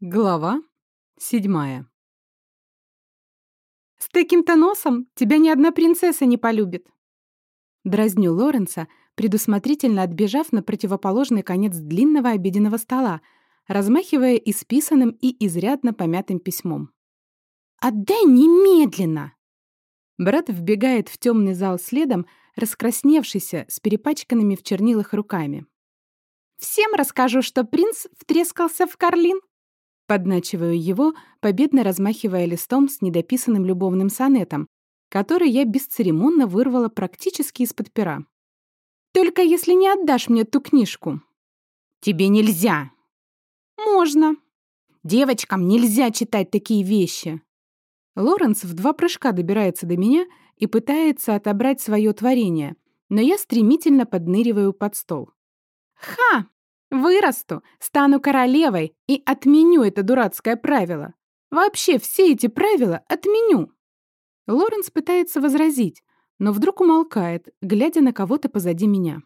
Глава седьмая. «С таким-то носом тебя ни одна принцесса не полюбит!» Дразню Лоренса, предусмотрительно отбежав на противоположный конец длинного обеденного стола, размахивая исписанным и изрядно помятым письмом. «Отдай немедленно!» Брат вбегает в темный зал следом, раскрасневшийся, с перепачканными в чернилах руками. «Всем расскажу, что принц втрескался в Карлин!» Подначиваю его, победно размахивая листом с недописанным любовным сонетом, который я бесцеремонно вырвала практически из-под пера. «Только если не отдашь мне ту книжку». «Тебе нельзя!» «Можно!» «Девочкам нельзя читать такие вещи!» Лоренс в два прыжка добирается до меня и пытается отобрать свое творение, но я стремительно подныриваю под стол. «Ха! Вырасту, стану королевой и отменю это дурацкое правило. Вообще все эти правила отменю. Лоренс пытается возразить, но вдруг умолкает, глядя на кого-то позади меня.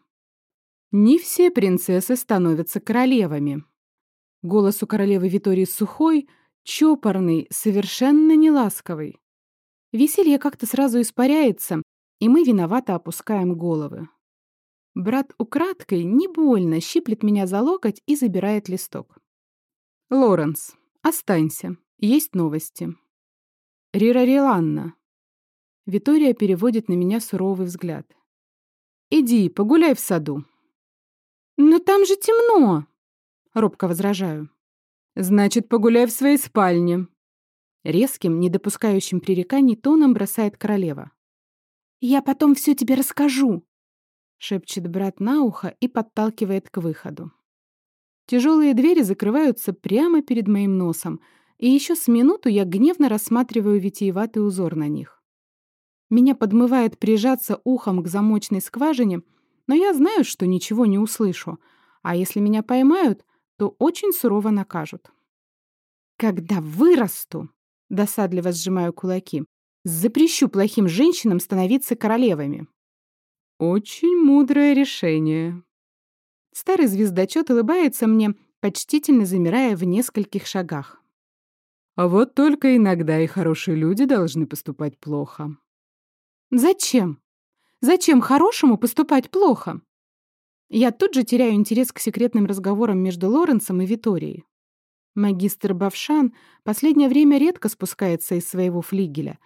Не все принцессы становятся королевами. Голос у королевы Витории сухой, чопорный, совершенно неласковый. Веселье как-то сразу испаряется, и мы виновато опускаем головы. Брат украдкой, не больно, щиплет меня за локоть и забирает листок. «Лоренс, останься. Есть новости». «Рирариланна». Витория переводит на меня суровый взгляд. «Иди, погуляй в саду». «Но там же темно!» — робко возражаю. «Значит, погуляй в своей спальне». Резким, не допускающим пререканий тоном бросает королева. «Я потом все тебе расскажу», шепчет брат на ухо и подталкивает к выходу. Тяжелые двери закрываются прямо перед моим носом, и еще с минуту я гневно рассматриваю витиеватый узор на них. Меня подмывает прижаться ухом к замочной скважине, но я знаю, что ничего не услышу, а если меня поймают, то очень сурово накажут. «Когда вырасту!» — досадливо сжимаю кулаки. «Запрещу плохим женщинам становиться королевами!» Очень мудрое решение. Старый звездочет улыбается мне, почтительно замирая в нескольких шагах. А вот только иногда и хорошие люди должны поступать плохо. Зачем? Зачем хорошему поступать плохо? Я тут же теряю интерес к секретным разговорам между Лоренсом и Виторией. Магистр Бавшан последнее время редко спускается из своего флигеля,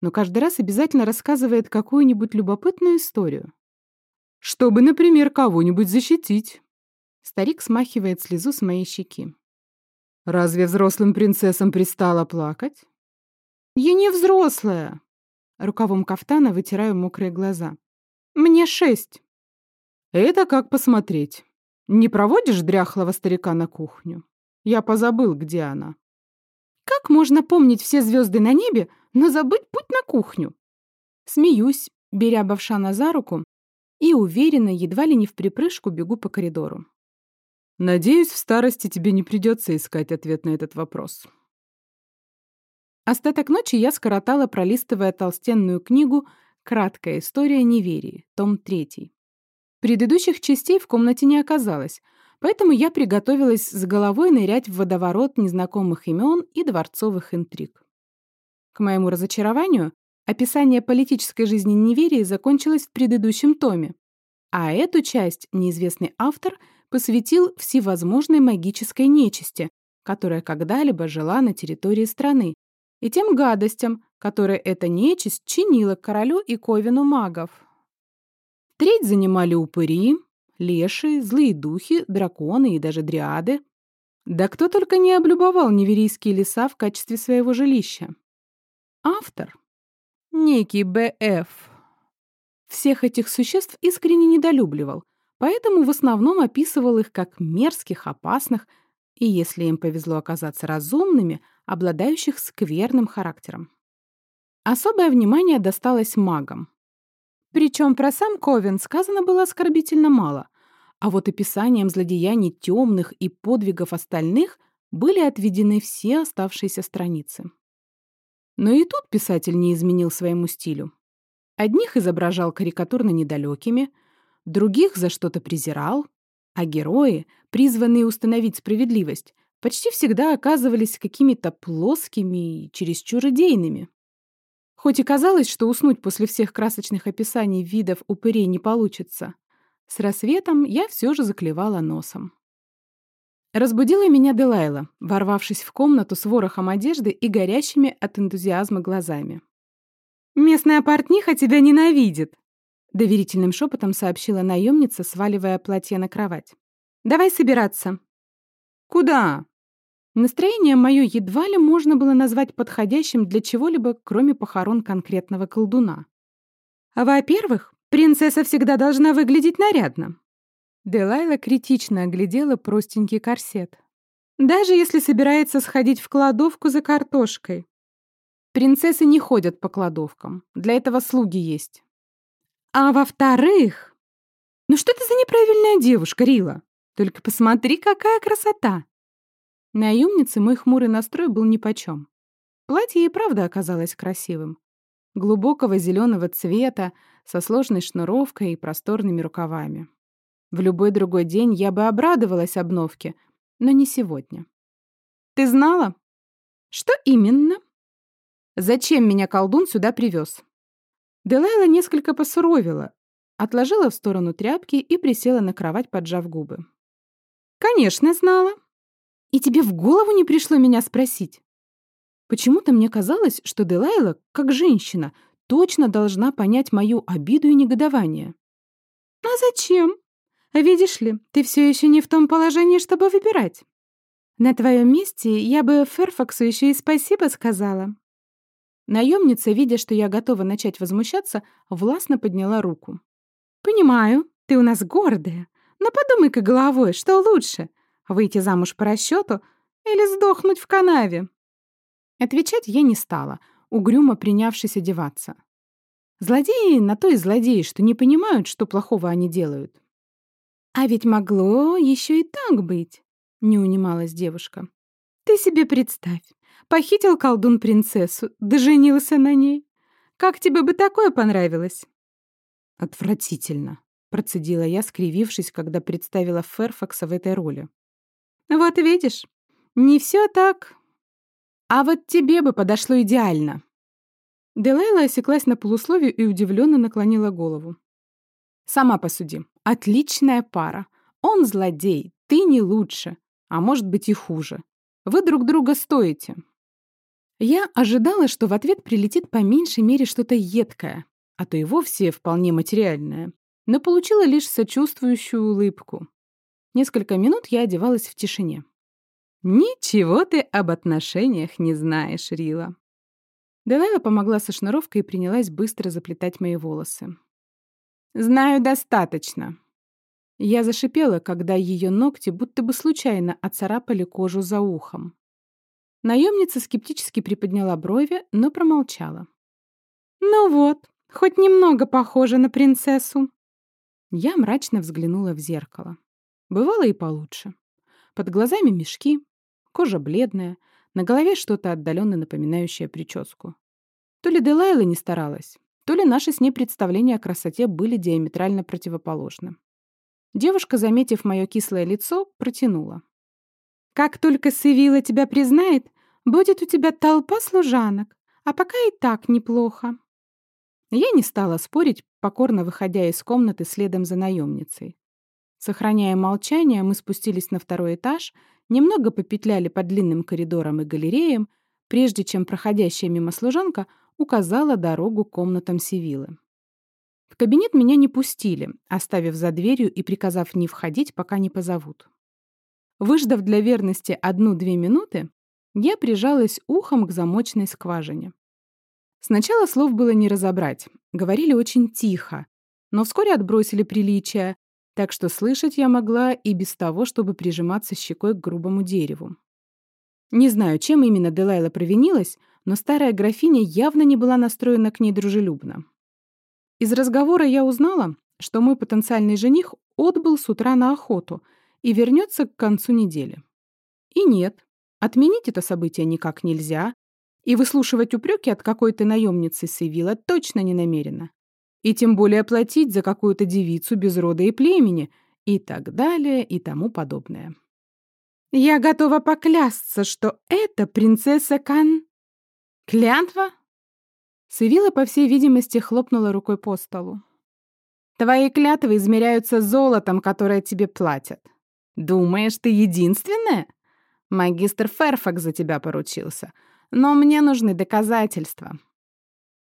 но каждый раз обязательно рассказывает какую-нибудь любопытную историю. Чтобы, например, кого-нибудь защитить. Старик смахивает слезу с моей щеки. Разве взрослым принцессам пристало плакать? Я не взрослая. Рукавом кафтана вытираю мокрые глаза. Мне шесть. Это как посмотреть. Не проводишь дряхлого старика на кухню? Я позабыл, где она. Как можно помнить все звезды на небе, но забыть путь на кухню? Смеюсь, беря Бавшана за руку и уверенно, едва ли не в припрыжку, бегу по коридору. Надеюсь, в старости тебе не придется искать ответ на этот вопрос. Остаток ночи я скоротала, пролистывая толстенную книгу «Краткая история неверии», том 3. Предыдущих частей в комнате не оказалось, поэтому я приготовилась с головой нырять в водоворот незнакомых имен и дворцовых интриг. К моему разочарованию, Описание политической жизни неверии закончилось в предыдущем томе, а эту часть неизвестный автор посвятил всевозможной магической нечисти, которая когда-либо жила на территории страны, и тем гадостям, которые эта нечисть чинила королю и ковину магов. Треть занимали упыри, леши, злые духи, драконы и даже дриады. Да кто только не облюбовал неверийские леса в качестве своего жилища. Автор некий Б.Ф. Всех этих существ искренне недолюбливал, поэтому в основном описывал их как мерзких, опасных и, если им повезло оказаться разумными, обладающих скверным характером. Особое внимание досталось магам. Причем про сам Ковен сказано было оскорбительно мало, а вот описанием злодеяний темных и подвигов остальных были отведены все оставшиеся страницы. Но и тут писатель не изменил своему стилю. Одних изображал карикатурно недалекими, других за что-то презирал, а герои, призванные установить справедливость, почти всегда оказывались какими-то плоскими и чересчур идейными. Хоть и казалось, что уснуть после всех красочных описаний видов упырей не получится, с рассветом я все же заклевала носом. Разбудила меня Делайла, ворвавшись в комнату с ворохом одежды и горящими от энтузиазма глазами. «Местная портниха тебя ненавидит!» — доверительным шепотом сообщила наемница, сваливая платье на кровать. «Давай собираться». «Куда?» Настроение мое едва ли можно было назвать подходящим для чего-либо, кроме похорон конкретного колдуна. «Во-первых, принцесса всегда должна выглядеть нарядно. Делайла критично оглядела простенький корсет. Даже если собирается сходить в кладовку за картошкой. Принцессы не ходят по кладовкам. Для этого слуги есть. А во-вторых... Ну что ты за неправильная девушка, Рила? Только посмотри, какая красота! Наемнице мой хмурый настрой был нипочем. Платье и правда оказалось красивым. Глубокого зеленого цвета, со сложной шнуровкой и просторными рукавами. В любой другой день я бы обрадовалась обновке, но не сегодня. Ты знала? Что именно? Зачем меня колдун сюда привез? Делайла несколько посуровила, отложила в сторону тряпки и присела на кровать, поджав губы. Конечно, знала. И тебе в голову не пришло меня спросить? Почему-то мне казалось, что Делайла, как женщина, точно должна понять мою обиду и негодование. А зачем? Видишь ли, ты все еще не в том положении, чтобы выбирать. На твоем месте я бы Ферфаксу еще и спасибо сказала». Наемница, видя, что я готова начать возмущаться, властно подняла руку. «Понимаю, ты у нас гордая, но подумай-ка головой, что лучше — выйти замуж по расчету или сдохнуть в канаве?» Отвечать я не стала, угрюмо принявшись одеваться. Злодеи на то и злодеи, что не понимают, что плохого они делают. «А ведь могло еще и так быть», — не унималась девушка. «Ты себе представь, похитил колдун принцессу, да женился на ней. Как тебе бы такое понравилось?» «Отвратительно», — процедила я, скривившись, когда представила Ферфакса в этой роли. «Вот видишь, не все так. А вот тебе бы подошло идеально». Делайла осеклась на полусловие и удивленно наклонила голову. «Сама посуди. Отличная пара. Он злодей, ты не лучше, а может быть и хуже. Вы друг друга стоите. Я ожидала, что в ответ прилетит по меньшей мере что-то едкое, а то и вовсе вполне материальное, но получила лишь сочувствующую улыбку. Несколько минут я одевалась в тишине. «Ничего ты об отношениях не знаешь, Рила». Делайла помогла со шнуровкой и принялась быстро заплетать мои волосы. «Знаю достаточно». Я зашипела, когда ее ногти будто бы случайно оцарапали кожу за ухом. Наемница скептически приподняла брови, но промолчала. «Ну вот, хоть немного похожа на принцессу». Я мрачно взглянула в зеркало. Бывало и получше. Под глазами мешки, кожа бледная, на голове что-то отдаленно напоминающее прическу. То ли Делайла не старалась, то ли наши с ней представления о красоте были диаметрально противоположны. Девушка, заметив мое кислое лицо, протянула. «Как только Севила тебя признает, будет у тебя толпа служанок, а пока и так неплохо». Я не стала спорить, покорно выходя из комнаты следом за наемницей. Сохраняя молчание, мы спустились на второй этаж, немного попетляли по длинным коридорам и галереям, прежде чем проходящая мимо служанка указала дорогу комнатам Севилы. В кабинет меня не пустили, оставив за дверью и приказав не входить, пока не позовут. Выждав для верности одну-две минуты, я прижалась ухом к замочной скважине. Сначала слов было не разобрать, говорили очень тихо, но вскоре отбросили приличия, так что слышать я могла и без того, чтобы прижиматься щекой к грубому дереву. Не знаю, чем именно Делайла провинилась, но старая графиня явно не была настроена к ней дружелюбно. Из разговора я узнала, что мой потенциальный жених отбыл с утра на охоту и вернется к концу недели. И нет, отменить это событие никак нельзя, и выслушивать упреки от какой-то наемницы Севила точно не намерена. И тем более платить за какую-то девицу без рода и племени, и так далее, и тому подобное. Я готова поклясться, что это принцесса Кан. Клятва? Сывила, по всей видимости, хлопнула рукой по столу. Твои клятвы измеряются золотом, которое тебе платят. Думаешь, ты единственная? Магистр Ферфакс за тебя поручился. Но мне нужны доказательства.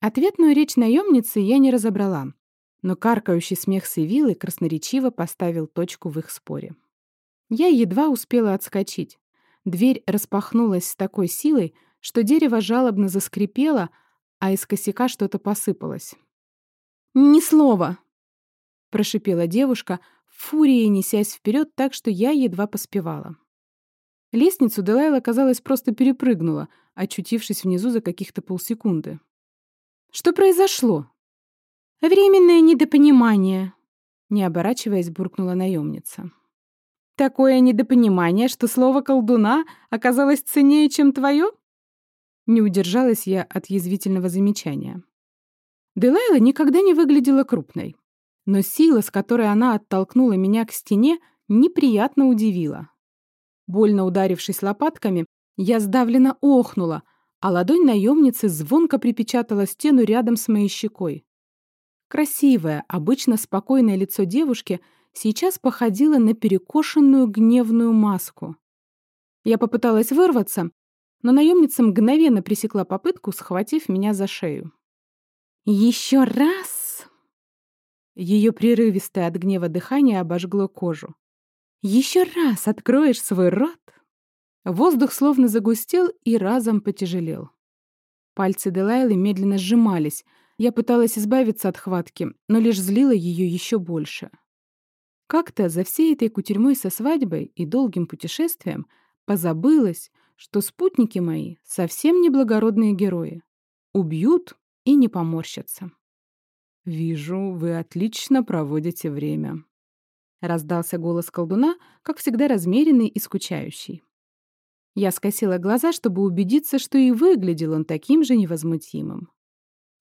Ответную речь наемницы я не разобрала, но каркающий смех Севилы красноречиво поставил точку в их споре. Я едва успела отскочить. Дверь распахнулась с такой силой, что дерево жалобно заскрипело, а из косяка что-то посыпалось. «Ни слова!» — прошипела девушка, фурией несясь вперед так, что я едва поспевала. Лестницу Делайла, казалось, просто перепрыгнула, очутившись внизу за каких-то полсекунды. Что произошло? Временное недопонимание, не оборачиваясь, буркнула наемница. Такое недопонимание, что слово колдуна оказалось ценнее, чем твое? Не удержалась я от язвительного замечания. Делайла никогда не выглядела крупной, но сила, с которой она оттолкнула меня к стене, неприятно удивила. Больно ударившись лопатками, я сдавленно охнула, а ладонь наемницы звонко припечатала стену рядом с моей щекой. Красивое, обычно спокойное лицо девушки сейчас походило на перекошенную гневную маску. Я попыталась вырваться, но наемница мгновенно пресекла попытку, схватив меня за шею. «Еще раз!» Ее прерывистое от гнева дыхание обожгло кожу. «Еще раз откроешь свой рот, Воздух словно загустел и разом потяжелел. Пальцы Делайлы медленно сжимались. Я пыталась избавиться от хватки, но лишь злила ее еще больше. Как-то за всей этой кутерьмой со свадьбой и долгим путешествием позабылась, что спутники мои совсем не благородные герои. Убьют и не поморщатся. «Вижу, вы отлично проводите время», — раздался голос колдуна, как всегда размеренный и скучающий. Я скосила глаза, чтобы убедиться, что и выглядел он таким же невозмутимым.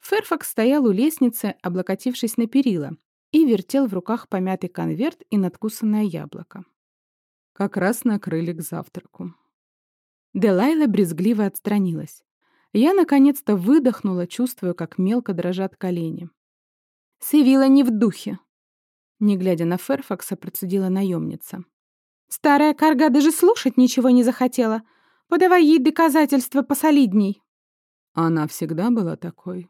Ферфакс стоял у лестницы, облокотившись на перила, и вертел в руках помятый конверт и надкусанное яблоко. Как раз накрыли к завтраку. Делайла брезгливо отстранилась. Я наконец-то выдохнула, чувствуя, как мелко дрожат колени. «Севила не в духе!» Не глядя на Ферфакса, процедила наемница. Старая карга даже слушать ничего не захотела. Подавай ей доказательства посолидней. Она всегда была такой.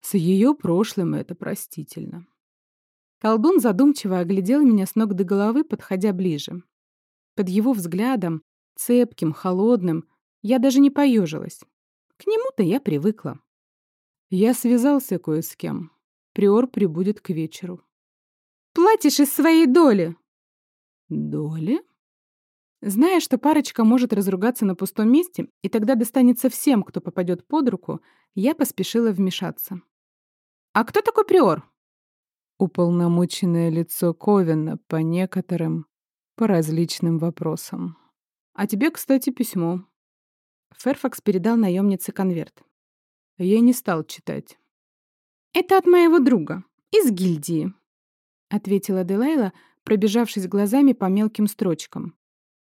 С ее прошлым это простительно. Колдун задумчиво оглядел меня с ног до головы, подходя ближе. Под его взглядом, цепким, холодным, я даже не поежилась. К нему-то я привыкла. Я связался кое с кем. Приор прибудет к вечеру. «Платишь из своей доли!» «Доли?» Зная, что парочка может разругаться на пустом месте, и тогда достанется всем, кто попадет под руку, я поспешила вмешаться. «А кто такой приор?» Уполномоченное лицо Ковина по некоторым, по различным вопросам. «А тебе, кстати, письмо». Ферфакс передал наемнице конверт. Я не стал читать. «Это от моего друга, из гильдии», — ответила Делайла, пробежавшись глазами по мелким строчкам.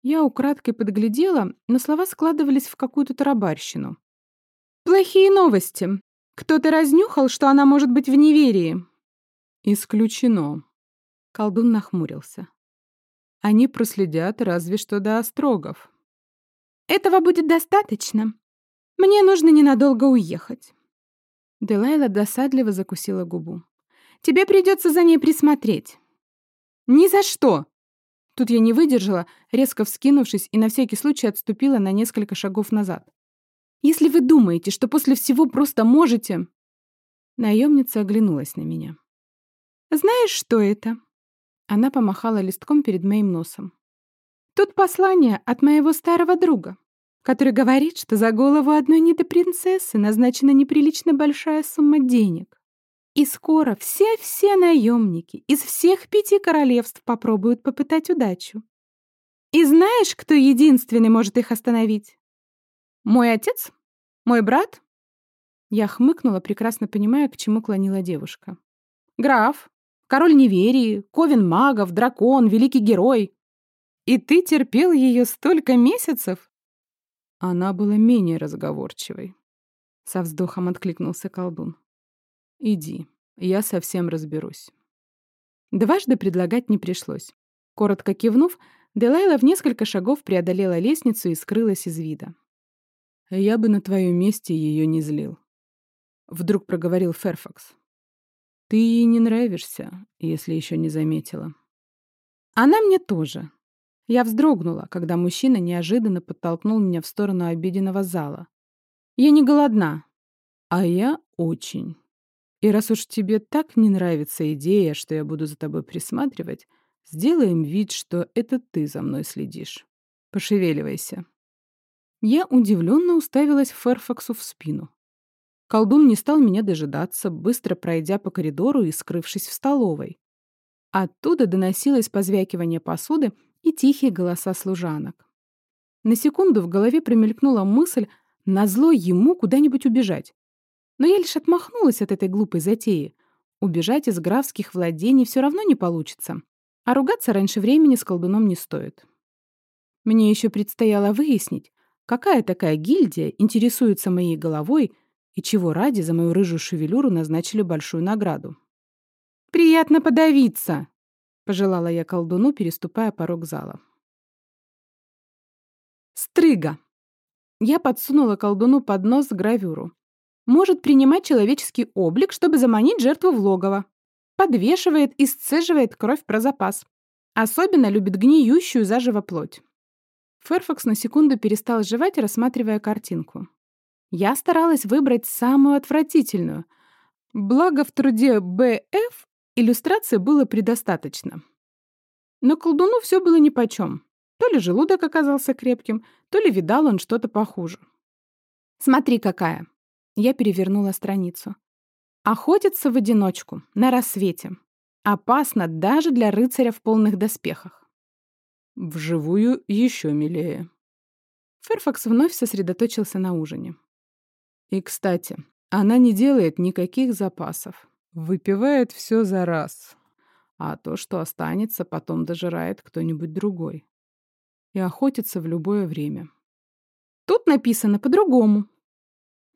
Я украдкой подглядела, но слова складывались в какую-то тарабарщину. «Плохие новости. Кто-то разнюхал, что она может быть в неверии». «Исключено». Колдун нахмурился. «Они проследят разве что до острогов». «Этого будет достаточно. Мне нужно ненадолго уехать». Делайла досадливо закусила губу. «Тебе придется за ней присмотреть». «Ни за что!» Тут я не выдержала, резко вскинувшись и на всякий случай отступила на несколько шагов назад. «Если вы думаете, что после всего просто можете...» Наемница оглянулась на меня. «Знаешь, что это?» Она помахала листком перед моим носом. «Тут послание от моего старого друга, который говорит, что за голову одной недопринцессы назначена неприлично большая сумма денег. И скоро все-все наемники из всех пяти королевств попробуют попытать удачу. И знаешь, кто единственный может их остановить? Мой отец? Мой брат? Я хмыкнула, прекрасно понимая, к чему клонила девушка. Граф, король неверии, ковен магов, дракон, великий герой. И ты терпел ее столько месяцев?» Она была менее разговорчивой. Со вздохом откликнулся колдун. «Иди, я совсем разберусь». Дважды предлагать не пришлось. Коротко кивнув, Делайла в несколько шагов преодолела лестницу и скрылась из вида. «Я бы на твоем месте ее не злил», — вдруг проговорил Ферфакс. «Ты ей не нравишься, если еще не заметила». «Она мне тоже». Я вздрогнула, когда мужчина неожиданно подтолкнул меня в сторону обеденного зала. «Я не голодна». «А я очень. И раз уж тебе так не нравится идея, что я буду за тобой присматривать, сделаем вид, что это ты за мной следишь. Пошевеливайся». Я удивленно уставилась Ферфаксу в спину. Колдун не стал меня дожидаться, быстро пройдя по коридору и скрывшись в столовой. Оттуда доносилось позвякивание посуды и тихие голоса служанок. На секунду в голове промелькнула мысль назло ему куда-нибудь убежать. Но я лишь отмахнулась от этой глупой затеи. Убежать из графских владений все равно не получится, а ругаться раньше времени с колдуном не стоит. Мне еще предстояло выяснить, какая такая гильдия интересуется моей головой и чего ради за мою рыжую шевелюру назначили большую награду. «Приятно подавиться!» — пожелала я колдуну, переступая порог зала. «Стрыга!» Я подсунула колдуну под нос гравюру. Может принимать человеческий облик, чтобы заманить жертву в логово. Подвешивает и сцеживает кровь про запас. Особенно любит гниющую заживо плоть. Ферфакс на секунду перестал жевать, рассматривая картинку. Я старалась выбрать самую отвратительную. Благо в труде Б.Ф. иллюстрации было предостаточно. Но колдуну все было нипочем. То ли желудок оказался крепким, то ли видал он что-то похуже. «Смотри, какая!» Я перевернула страницу. «Охотиться в одиночку, на рассвете. Опасно даже для рыцаря в полных доспехах». «Вживую еще милее». Ферфакс вновь сосредоточился на ужине. И, кстати, она не делает никаких запасов. Выпивает все за раз. А то, что останется, потом дожирает кто-нибудь другой. И охотится в любое время. Тут написано по-другому.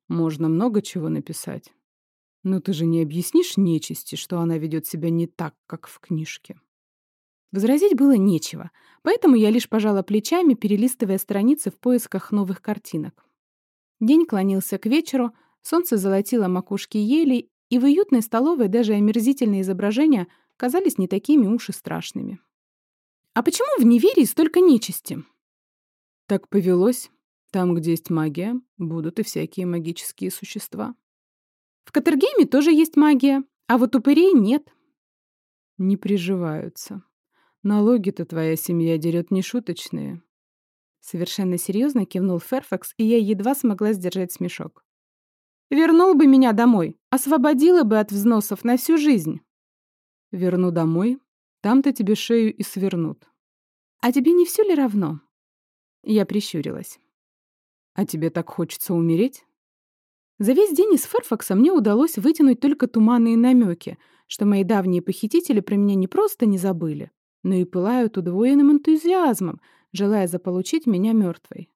Можно много чего написать. Но ты же не объяснишь нечисти, что она ведет себя не так, как в книжке. Возразить было нечего, поэтому я лишь пожала плечами, перелистывая страницы в поисках новых картинок. День клонился к вечеру, солнце золотило макушки ели, и в уютной столовой даже омерзительные изображения казались не такими уж и страшными. «А почему в неверии столько нечисти?» «Так повелось. Там, где есть магия, будут и всякие магические существа». «В Катергейме тоже есть магия, а вот упырей нет». «Не приживаются. Налоги-то твоя семья дерет нешуточные. Совершенно серьезно кивнул Ферфакс, и я едва смогла сдержать смешок. «Вернул бы меня домой, освободила бы от взносов на всю жизнь». «Верну домой, там-то тебе шею и свернут». «А тебе не все ли равно?» Я прищурилась. «А тебе так хочется умереть?» За весь день из Ферфакса мне удалось вытянуть только туманные намеки, что мои давние похитители про меня не просто не забыли, но и пылают удвоенным энтузиазмом, желая заполучить меня мертвой.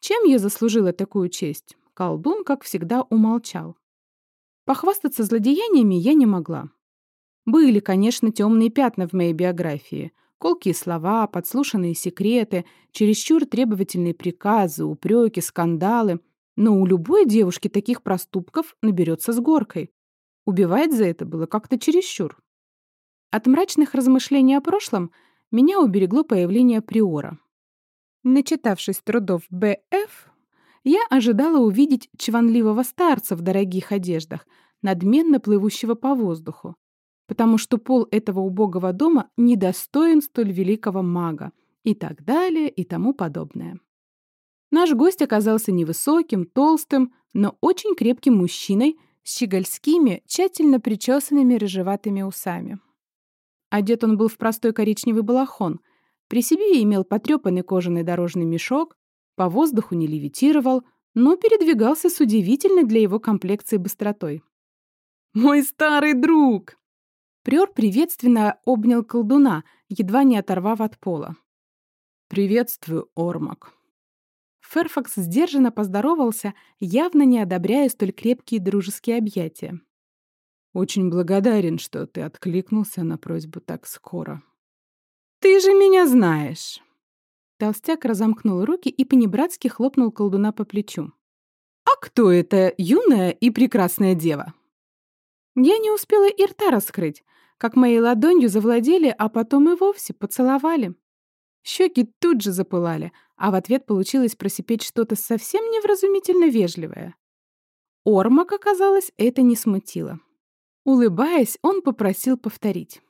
Чем я заслужила такую честь? Колдун, как всегда, умолчал. Похвастаться злодеяниями я не могла. Были, конечно, темные пятна в моей биографии. Колкие слова, подслушанные секреты, чересчур требовательные приказы, упреки, скандалы. Но у любой девушки таких проступков наберется с горкой. Убивать за это было как-то чересчур. От мрачных размышлений о прошлом меня уберегло появление Приора. Начитавшись трудов Б.Ф., я ожидала увидеть чванливого старца в дорогих одеждах, надменно плывущего по воздуху, потому что пол этого убогого дома недостоин столь великого мага, и так далее, и тому подобное. Наш гость оказался невысоким, толстым, но очень крепким мужчиной с щегольскими, тщательно причесанными рыжеватыми усами. Одет он был в простой коричневый балахон. При себе имел потрепанный кожаный дорожный мешок, по воздуху не левитировал, но передвигался с удивительной для его комплекции быстротой. «Мой старый друг!» Приор приветственно обнял колдуна, едва не оторвав от пола. «Приветствую, Ормак». Ферфакс сдержанно поздоровался, явно не одобряя столь крепкие дружеские объятия. «Очень благодарен, что ты откликнулся на просьбу так скоро». «Ты же меня знаешь!» Толстяк разомкнул руки и понебратски хлопнул колдуна по плечу. «А кто это юная и прекрасная дева?» Я не успела и рта раскрыть, как моей ладонью завладели, а потом и вовсе поцеловали. Щеки тут же запылали, а в ответ получилось просипеть что-то совсем невразумительно вежливое. Ормак, оказалось, это не смутило. Улыбаясь, он попросил повторить.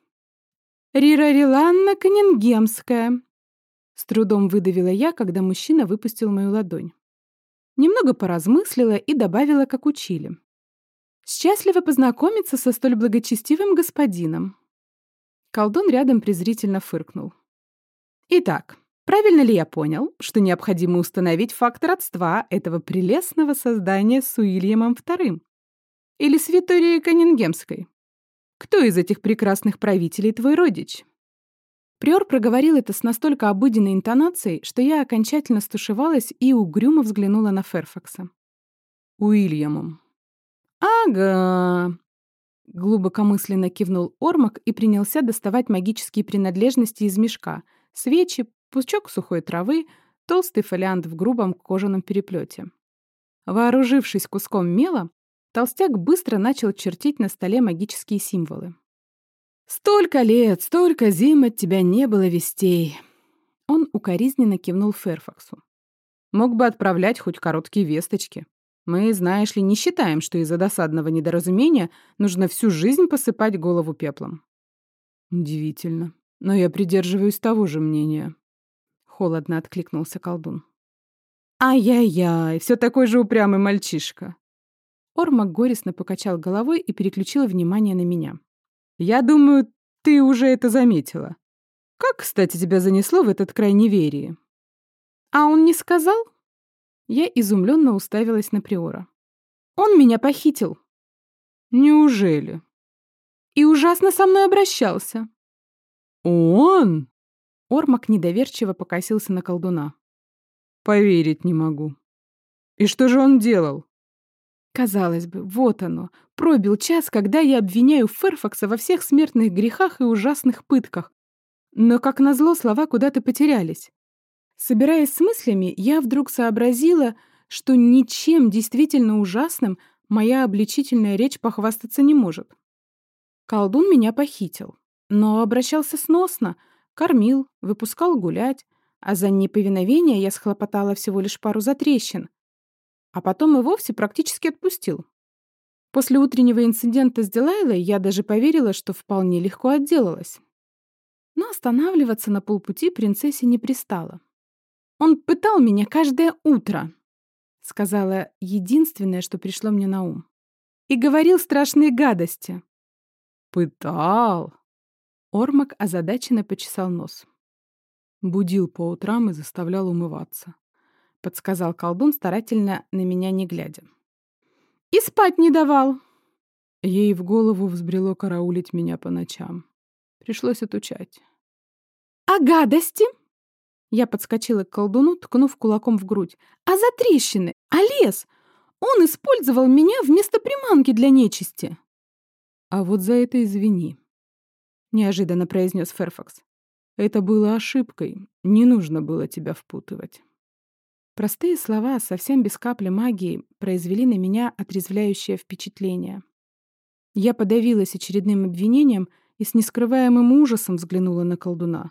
«Рирариланна Каннингемская», — с трудом выдавила я, когда мужчина выпустил мою ладонь. Немного поразмыслила и добавила, как учили. «Счастливо познакомиться со столь благочестивым господином». Колдун рядом презрительно фыркнул. Итак, правильно ли я понял, что необходимо установить факт родства этого прелестного создания с Уильямом II? Или с Виторией Каннингемской? Кто из этих прекрасных правителей твой родич?» Приор проговорил это с настолько обыденной интонацией, что я окончательно стушевалась и угрюмо взглянула на Ферфакса. «Уильямом». «Ага», — глубокомысленно кивнул Ормак и принялся доставать магические принадлежности из мешка — Свечи, пучок сухой травы, толстый фолиант в грубом кожаном переплете. Вооружившись куском мела, толстяк быстро начал чертить на столе магические символы. «Столько лет, столько зим от тебя не было вестей!» Он укоризненно кивнул Ферфаксу. «Мог бы отправлять хоть короткие весточки. Мы, знаешь ли, не считаем, что из-за досадного недоразумения нужно всю жизнь посыпать голову пеплом». «Удивительно», но я придерживаюсь того же мнения. Холодно откликнулся колдун. Ай-яй-яй, все такой же упрямый мальчишка. Ормак горестно покачал головой и переключил внимание на меня. Я думаю, ты уже это заметила. Как, кстати, тебя занесло в этот край неверии? А он не сказал? Я изумленно уставилась на Приора. Он меня похитил. Неужели? И ужасно со мной обращался. «Он?» Ормак недоверчиво покосился на колдуна. «Поверить не могу. И что же он делал?» Казалось бы, вот оно, пробил час, когда я обвиняю Ферфакса во всех смертных грехах и ужасных пытках. Но, как назло, слова куда-то потерялись. Собираясь с мыслями, я вдруг сообразила, что ничем действительно ужасным моя обличительная речь похвастаться не может. Колдун меня похитил но обращался сносно, кормил, выпускал гулять, а за неповиновение я схлопотала всего лишь пару затрещин, а потом и вовсе практически отпустил. После утреннего инцидента с Дилайлой я даже поверила, что вполне легко отделалась. Но останавливаться на полпути принцессе не пристало. «Он пытал меня каждое утро», — сказала единственное, что пришло мне на ум. «И говорил страшные гадости». «Пытал?» Ормак озадаченно почесал нос. Будил по утрам и заставлял умываться. Подсказал колдун, старательно на меня не глядя. И спать не давал. Ей в голову взбрело караулить меня по ночам. Пришлось отучать. «А гадости?» Я подскочила к колдуну, ткнув кулаком в грудь. «А за трещины? А лес? Он использовал меня вместо приманки для нечисти!» «А вот за это извини», — неожиданно произнес Ферфакс. «Это было ошибкой. Не нужно было тебя впутывать». Простые слова, совсем без капли магии, произвели на меня отрезвляющее впечатление. Я подавилась очередным обвинением и с нескрываемым ужасом взглянула на колдуна.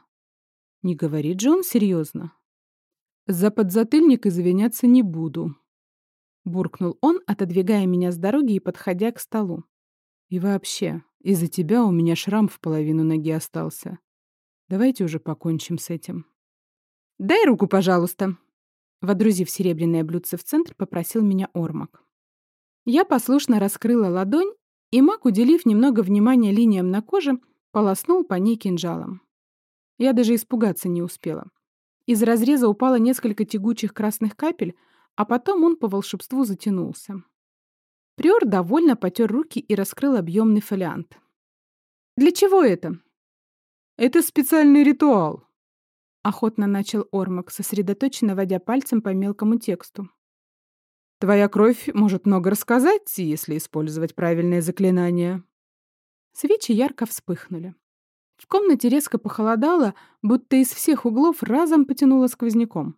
Не говорит же он серьезно. «За подзатыльник извиняться не буду», — буркнул он, отодвигая меня с дороги и подходя к столу. «И вообще, из-за тебя у меня шрам в половину ноги остался. Давайте уже покончим с этим. «Дай руку, пожалуйста!» Водрузив серебряное блюдце в центр, попросил меня Ормак. Я послушно раскрыла ладонь, и маг, уделив немного внимания линиям на коже, полоснул по ней кинжалом. Я даже испугаться не успела. Из разреза упало несколько тягучих красных капель, а потом он по волшебству затянулся. Приор довольно потер руки и раскрыл объемный фолиант. «Для чего это?» «Это специальный ритуал», охотно начал Ормак, сосредоточенно водя пальцем по мелкому тексту. Твоя кровь может много рассказать, если использовать правильные заклинания. Свечи ярко вспыхнули. В комнате резко похолодало, будто из всех углов разом потянуло сквозняком.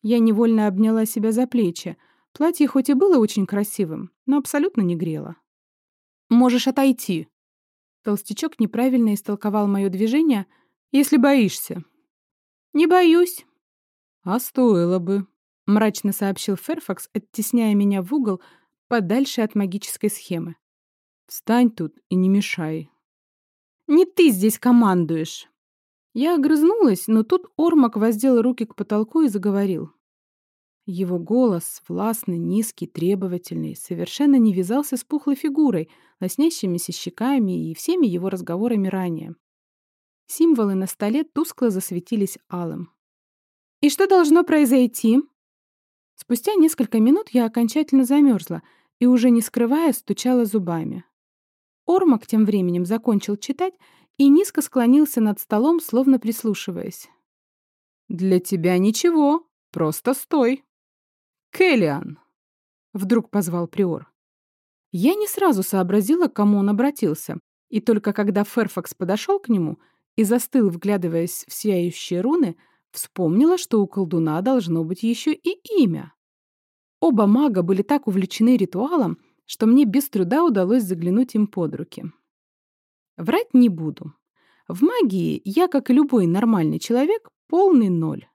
Я невольно обняла себя за плечи. Платье хоть и было очень красивым, но абсолютно не грело. «Можешь отойти», Толстячок неправильно истолковал мое движение. «Если боишься». «Не боюсь». «А стоило бы», — мрачно сообщил Ферфакс, оттесняя меня в угол подальше от магической схемы. «Встань тут и не мешай». «Не ты здесь командуешь». Я огрызнулась, но тут Ормак воздел руки к потолку и заговорил. Его голос, властный, низкий, требовательный, совершенно не вязался с пухлой фигурой, лоснящимися щеками и всеми его разговорами ранее. Символы на столе тускло засветились алым. «И что должно произойти?» Спустя несколько минут я окончательно замерзла и, уже не скрывая, стучала зубами. Ормак тем временем закончил читать и низко склонился над столом, словно прислушиваясь. «Для тебя ничего, просто стой», «Келлиан!» — вдруг позвал Приор. Я не сразу сообразила, к кому он обратился, и только когда Ферфакс подошел к нему и застыл, вглядываясь в сияющие руны, вспомнила, что у колдуна должно быть еще и имя. Оба мага были так увлечены ритуалом, что мне без труда удалось заглянуть им под руки. Врать не буду. В магии я, как и любой нормальный человек, полный ноль.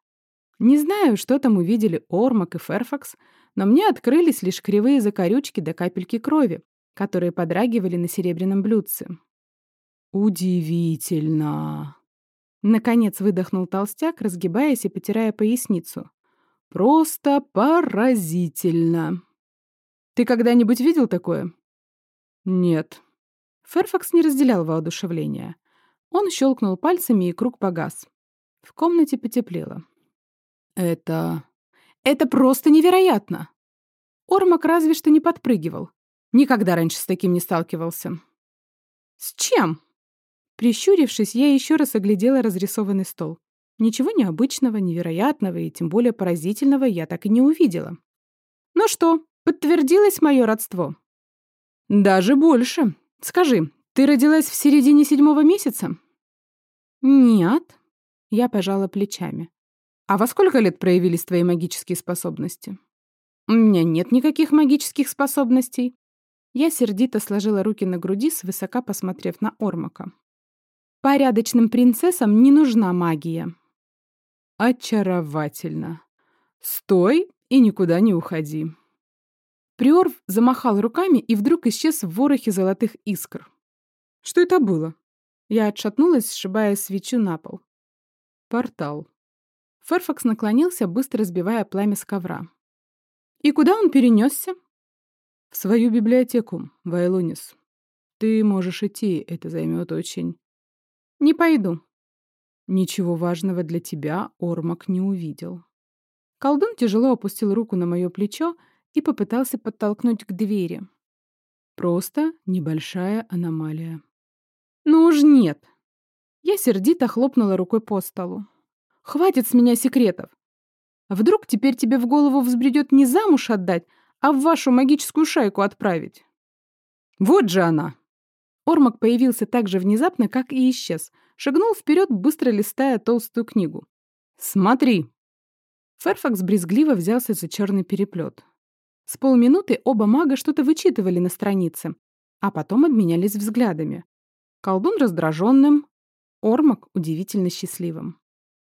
Не знаю, что там увидели Ормак и Ферфакс, но мне открылись лишь кривые закорючки до капельки крови, которые подрагивали на серебряном блюдце. «Удивительно!» Наконец выдохнул толстяк, разгибаясь и потирая поясницу. «Просто поразительно!» «Ты когда-нибудь видел такое?» «Нет». Ферфакс не разделял воодушевления. Он щелкнул пальцами, и круг погас. В комнате потеплело. Это... Это просто невероятно! Ормак разве что не подпрыгивал. Никогда раньше с таким не сталкивался. С чем? Прищурившись, я еще раз оглядела разрисованный стол. Ничего необычного, невероятного и тем более поразительного я так и не увидела. Ну что, подтвердилось мое родство? Даже больше. Скажи, ты родилась в середине седьмого месяца? Нет. Я пожала плечами. А во сколько лет проявились твои магические способности? У меня нет никаких магических способностей. Я сердито сложила руки на груди, свысока посмотрев на Ормака. Порядочным принцессам не нужна магия. Очаровательно. Стой и никуда не уходи. Приор замахал руками и вдруг исчез в ворохе золотых искр. Что это было? Я отшатнулась, сшибая свечу на пол. Портал. Ферфакс наклонился, быстро сбивая пламя с ковра. «И куда он перенесся? «В свою библиотеку, Вайлунис. Ты можешь идти, это займет очень...» «Не пойду». Ничего важного для тебя Ормак не увидел. Колдун тяжело опустил руку на мое плечо и попытался подтолкнуть к двери. Просто небольшая аномалия. «Ну уж нет!» Я сердито хлопнула рукой по столу. Хватит с меня секретов. Вдруг теперь тебе в голову взбредет не замуж отдать, а в вашу магическую шайку отправить? Вот же она!» Ормак появился так же внезапно, как и исчез. Шагнул вперед, быстро листая толстую книгу. «Смотри!» Ферфакс брезгливо взялся за черный переплет. С полминуты оба мага что-то вычитывали на странице, а потом обменялись взглядами. Колдун раздраженным, Ормак удивительно счастливым.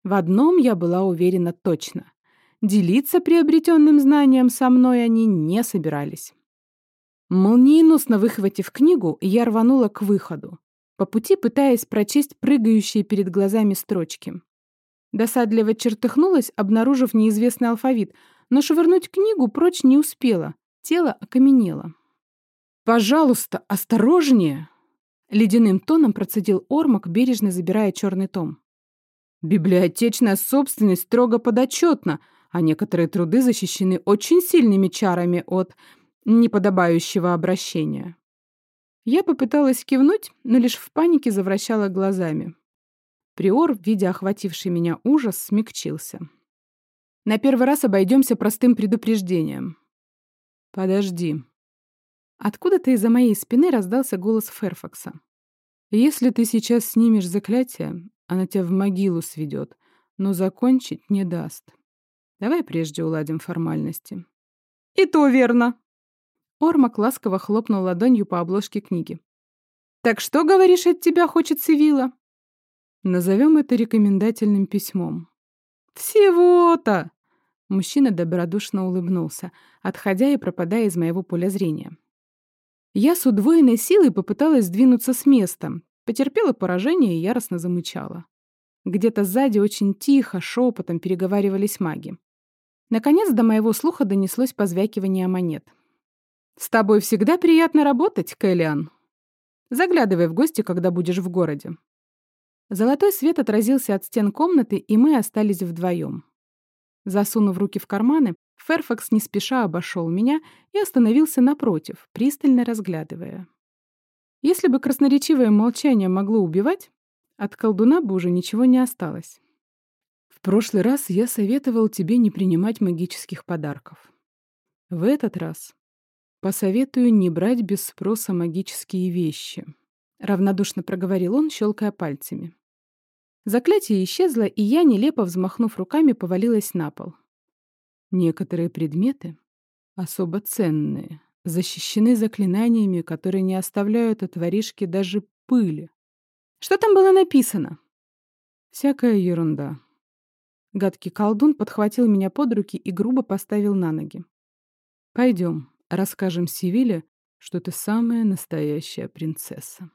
В одном я была уверена точно. Делиться приобретенным знанием со мной они не собирались. Молниеносно выхватив книгу, я рванула к выходу, по пути пытаясь прочесть прыгающие перед глазами строчки. Досадливо чертыхнулась, обнаружив неизвестный алфавит, но швырнуть книгу прочь не успела, тело окаменело. «Пожалуйста, осторожнее!» Ледяным тоном процедил Ормак, бережно забирая черный том. Библиотечная собственность строго подотчетна, а некоторые труды защищены очень сильными чарами от неподобающего обращения. Я попыталась кивнуть, но лишь в панике завращала глазами. Приор, видя охвативший меня ужас, смягчился. «На первый раз обойдемся простым предупреждением». «Подожди». Откуда-то из-за моей спины раздался голос Ферфакса. «Если ты сейчас снимешь заклятие, она тебя в могилу сведет, но закончить не даст. Давай прежде уладим формальности». «И то верно». Ормак ласково хлопнул ладонью по обложке книги. «Так что, говоришь, от тебя хочет Севила?» Назовем это рекомендательным письмом. «Всего-то!» Мужчина добродушно улыбнулся, отходя и пропадая из моего поля зрения. Я с удвоенной силой попыталась сдвинуться с места, потерпела поражение и яростно замычала. Где-то сзади очень тихо, шепотом переговаривались маги. Наконец до моего слуха донеслось позвякивание монет. «С тобой всегда приятно работать, Кэллиан. Заглядывай в гости, когда будешь в городе. Золотой свет отразился от стен комнаты, и мы остались вдвоем. Засунув руки в карманы, Ферфакс не спеша обошел меня и остановился напротив, пристально разглядывая. Если бы красноречивое молчание могло убивать, от колдуна бы уже ничего не осталось. В прошлый раз я советовал тебе не принимать магических подарков. В этот раз посоветую не брать без спроса магические вещи. — равнодушно проговорил он, щелкая пальцами. Заклятие исчезло, и я, нелепо взмахнув руками, повалилась на пол. Некоторые предметы, особо ценные, защищены заклинаниями, которые не оставляют от воришки даже пыли. Что там было написано? Всякая ерунда. Гадкий колдун подхватил меня под руки и грубо поставил на ноги. Пойдем, расскажем Сивиле, что ты самая настоящая принцесса.